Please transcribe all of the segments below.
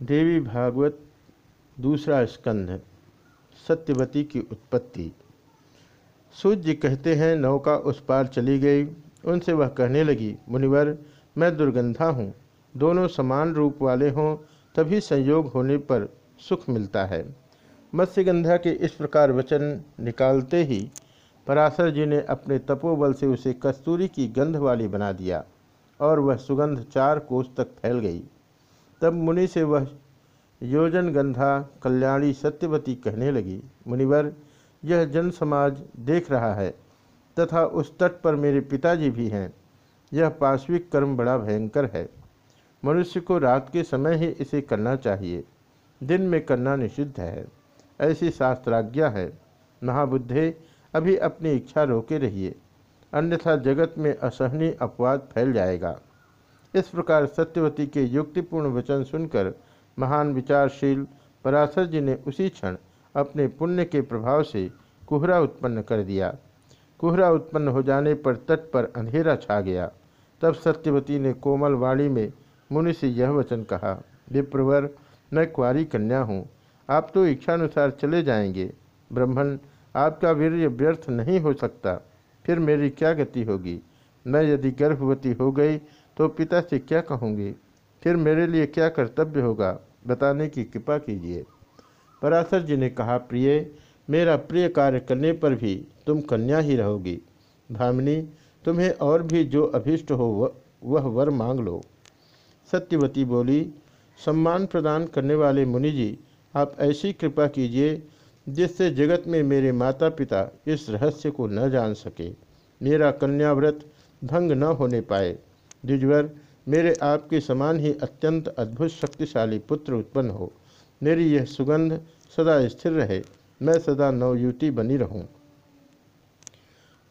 देवी भागवत दूसरा स्कंध, सत्यवती की उत्पत्ति। सूर्य कहते हैं नौका उस पार चली गई। उनसे वह कहने लगी, मुनिवर, मैं दुर्गंधा हूँ। दोनों समान रूप वाले हों, तभी संयोग होने पर सुख मिलता है। मत्स्यगंधा के इस प्रकार वचन निकालते ही पराशर जी ने अपने तपोबल से उसे कस्तूरी की गंध वाली बना दिया और वह सुगंध चार कोस तक फैल गई। तब मुनि से वह योजन गंधा कल्याणी सत्यवती कहने लगी, मुनिवर, यह जन समाज देख रहा है, तथा उस तट पर मेरे पिताजी भी हैं। यह पाश्विक कर्म बड़ा भयंकर है। मनुष्य को रात के समय ही इसे करना चाहिए। दिन में करना निषिद्ध है। ऐसी शास्त्राज्ञा है। महाबुद्धे, अभी अपनी इच्छा रोके रहिए। अन्यथा जगत में असहनीय अपवाद फैल जाएगा। इस प्रकार सत्यवती के युक्तिपूर्ण वचन सुनकर महान विचारशील पराशर जी ने उसी क्षण अपने पुण्य के प्रभाव से कुहरा उत्पन्न कर दिया। कुहरा उत्पन्न हो जाने पर तट पर अंधेरा छा गया। तब सत्यवती ने कोमल वाणी में मुनि से यह वचन कहा, विप्रवर, मैं कुआरी कन्या हूँ। आप तो इच्छानुसार चले जाएँगे। ब्राह्मण आपका वीर्य व्यर्थ नहीं हो सकता। फिर मेरी क्या गति होगी? मैं यदि गर्भवती हो गई तो पिता से क्या कहूँगी? फिर मेरे लिए क्या कर्तव्य होगा? बताने की कृपा कीजिए। पराशर जी ने कहा, प्रिय, मेरा प्रिय कार्य करने पर भी तुम कन्या ही रहोगी। भामिनी, तुम्हें और भी जो अभिष्ट हो वह वर मांग लो। सत्यवती बोली, सम्मान प्रदान करने वाले मुनि जी, आप ऐसी कृपा कीजिए, जिससे जगत में मेरे माता पिता इस रहस्य को न जान सके। मेरा कन्याव्रत भंग न होने पाए। द्विजवर मेरे आपके समान ही अत्यंत अद्भुत शक्तिशाली पुत्र उत्पन्न हो। मेरी यह सुगंध सदा स्थिर रहे। मैं सदा नवयुति बनी रहूँ।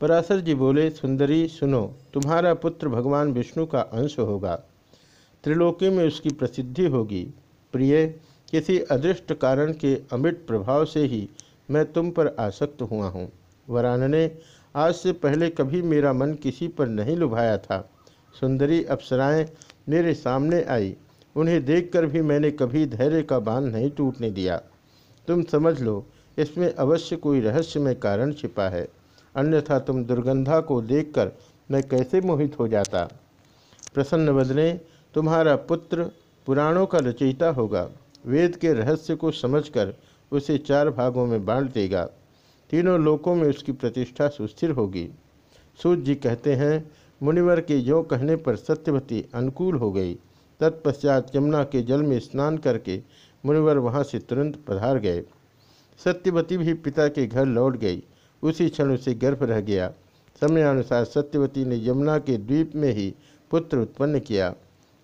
पराशर जी बोले, सुंदरी, सुनो, तुम्हारा पुत्र भगवान विष्णु का अंश होगा। त्रिलोकी में उसकी प्रसिद्धि होगी। प्रिय, किसी अदृष्ट कारण के अमिट प्रभाव से ही मैं तुम पर आसक्त हुआ हूँ। वरानने, आज से पहले कभी मेरा मन किसी पर नहीं लुभाया था। सुंदरी अप्सराएँ मेरे सामने आई। उन्हें देखकर भी मैंने कभी धैर्य का बाँध नहीं टूटने दिया। तुम समझ लो, इसमें अवश्य कोई रहस्यमय कारण छिपा है। अन्यथा तुम दुर्गंधा को देखकर मैं कैसे मोहित हो जाता? प्रसन्न बदने तुम्हारा पुत्र पुराणों का रचयिता होगा। वेद के रहस्य को समझकर उसे चार भागों में बांट देगा। तीनों लोकों में उसकी प्रतिष्ठा सुस्थिर होगी। सूर्य जी कहते हैं मुनिवर के यो कहने पर सत्यवती अनुकूल हो गई। तत्पश्चात यमुना के जल में स्नान करके मुनिवर वहाँ से तुरंत पधार गए। सत्यवती भी पिता के घर लौट गई। उसी क्षण उसे गर्भ रह गया। समयानुसार सत्यवती ने यमुना के द्वीप में ही पुत्र उत्पन्न किया।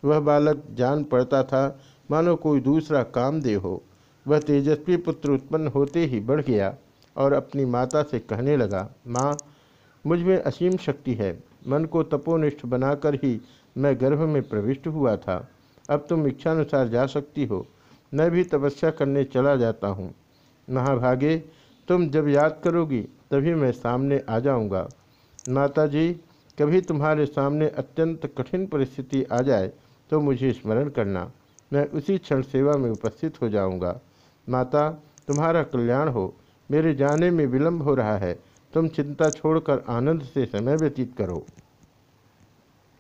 वह बालक जान पड़ता था, मानो कोई दूसरा कामदेव हो। वह तेजस्वी पुत्र उत्पन्न होते ही बढ़ गया और अपनी माता से कहने लगा, माँ, मुझमें असीम शक्ति है। मन को तपोनिष्ठ बनाकर ही मैं गर्भ में प्रविष्ट हुआ था। अब तुम इच्छानुसार जा सकती हो। मैं भी तपस्या करने चला जाता हूँ। महाभागे, तुम जब याद करोगी, तभी मैं सामने आ जाऊँगा। माता जी कभी तुम्हारे सामने अत्यंत कठिन परिस्थिति आ जाए तो मुझे स्मरण करना। मैं उसी क्षण सेवा में उपस्थित हो जाऊँगा। माता, तुम्हारा कल्याण हो। मेरे जाने में विलम्ब हो रहा है। तुम चिंता छोड़कर आनंद से समय व्यतीत करो।